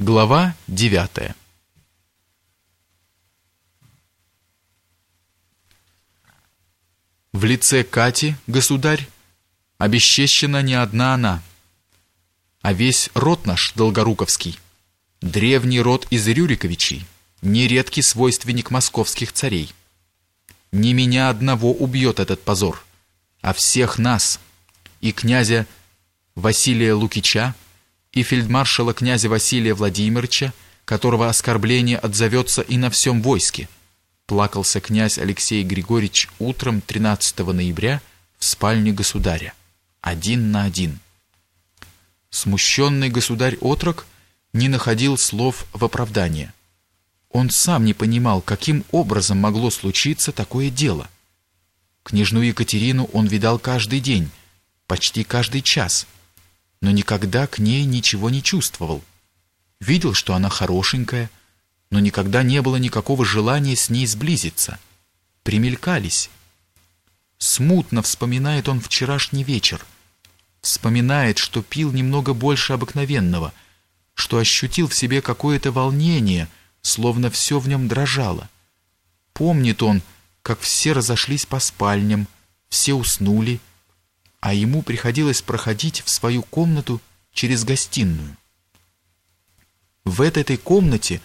Глава 9 В лице Кати, государь, обесчещена не одна она, а весь род наш долгоруковский, древний род из Рюриковичей, нередкий свойственник московских царей. Не меня одного убьет этот позор, а всех нас, и князя Василия Лукича, и фельдмаршала князя Василия Владимировича, которого оскорбление отзовется и на всем войске, плакался князь Алексей Григорьевич утром 13 ноября в спальне государя, один на один. Смущенный государь-отрок не находил слов в оправдание. Он сам не понимал, каким образом могло случиться такое дело. Княжну Екатерину он видал каждый день, почти каждый час – но никогда к ней ничего не чувствовал. Видел, что она хорошенькая, но никогда не было никакого желания с ней сблизиться. Примелькались. Смутно вспоминает он вчерашний вечер. Вспоминает, что пил немного больше обыкновенного, что ощутил в себе какое-то волнение, словно все в нем дрожало. Помнит он, как все разошлись по спальням, все уснули, а ему приходилось проходить в свою комнату через гостиную. В этой комнате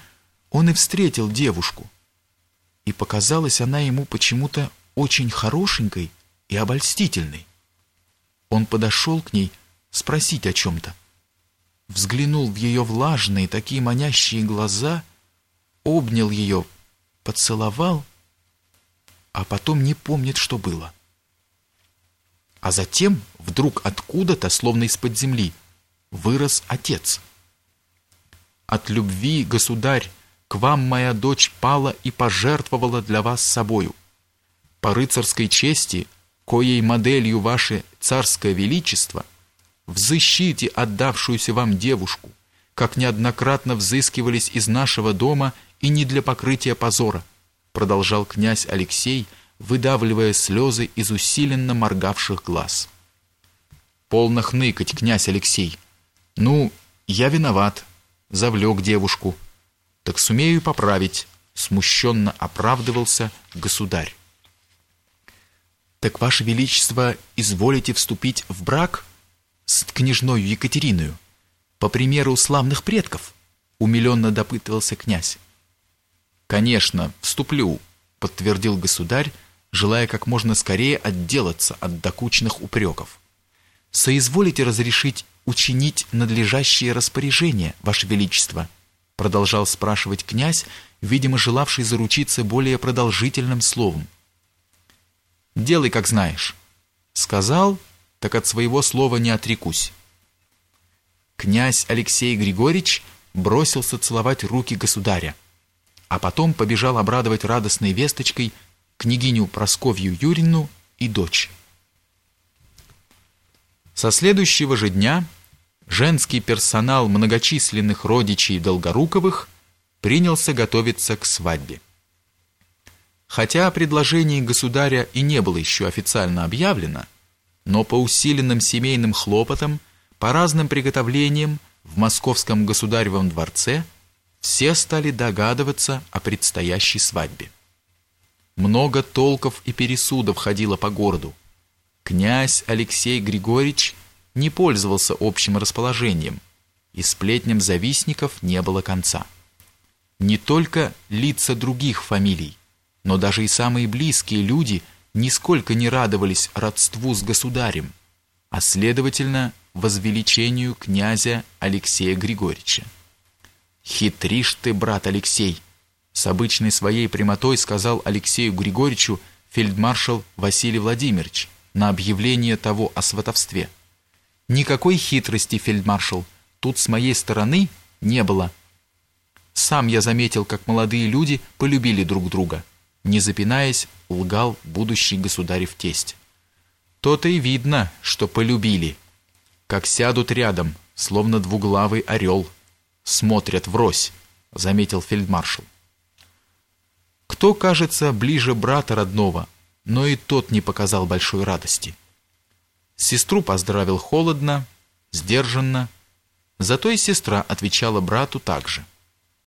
он и встретил девушку, и показалась она ему почему-то очень хорошенькой и обольстительной. Он подошел к ней спросить о чем-то, взглянул в ее влажные, такие манящие глаза, обнял ее, поцеловал, а потом не помнит, что было. А затем вдруг откуда-то, словно из-под земли, вырос отец. От любви, государь, к вам моя дочь пала и пожертвовала для вас собою. По рыцарской чести, коей моделью ваше царское величество, взыщите отдавшуюся вам девушку, как неоднократно взыскивались из нашего дома и не для покрытия позора, продолжал князь Алексей, выдавливая слезы из усиленно моргавших глаз. «Полно хныкать, князь Алексей. Ну, я виноват, завлек девушку. Так сумею поправить», — смущенно оправдывался государь. «Так, Ваше Величество, изволите вступить в брак с княжною Екатериною, по примеру славных предков?» — умиленно допытывался князь. «Конечно, вступлю», — подтвердил государь, желая как можно скорее отделаться от докучных упреков. «Соизволите разрешить учинить надлежащее распоряжение, Ваше Величество?» продолжал спрашивать князь, видимо, желавший заручиться более продолжительным словом. «Делай, как знаешь». Сказал, так от своего слова не отрекусь. Князь Алексей Григорьевич бросился целовать руки государя, а потом побежал обрадовать радостной весточкой княгиню Просковью Юрину и дочь. Со следующего же дня женский персонал многочисленных родичей Долгоруковых принялся готовиться к свадьбе. Хотя о предложении государя и не было еще официально объявлено, но по усиленным семейным хлопотам, по разным приготовлениям в московском государевом дворце все стали догадываться о предстоящей свадьбе. Много толков и пересудов ходило по городу. Князь Алексей Григорьевич не пользовался общим расположением, и сплетням завистников не было конца. Не только лица других фамилий, но даже и самые близкие люди нисколько не радовались родству с государем, а следовательно возвеличению князя Алексея Григорьевича. «Хитришь ты, брат Алексей!» С обычной своей прямотой сказал Алексею Григорьевичу фельдмаршал Василий Владимирович на объявление того о сватовстве. Никакой хитрости, фельдмаршал, тут с моей стороны не было. Сам я заметил, как молодые люди полюбили друг друга. Не запинаясь, лгал будущий государев тесть. То-то и видно, что полюбили. Как сядут рядом, словно двуглавый орел. Смотрят врозь, заметил фельдмаршал. Кто, кажется, ближе брата родного, но и тот не показал большой радости. Сестру поздравил холодно, сдержанно, Зато и сестра отвечала брату так же.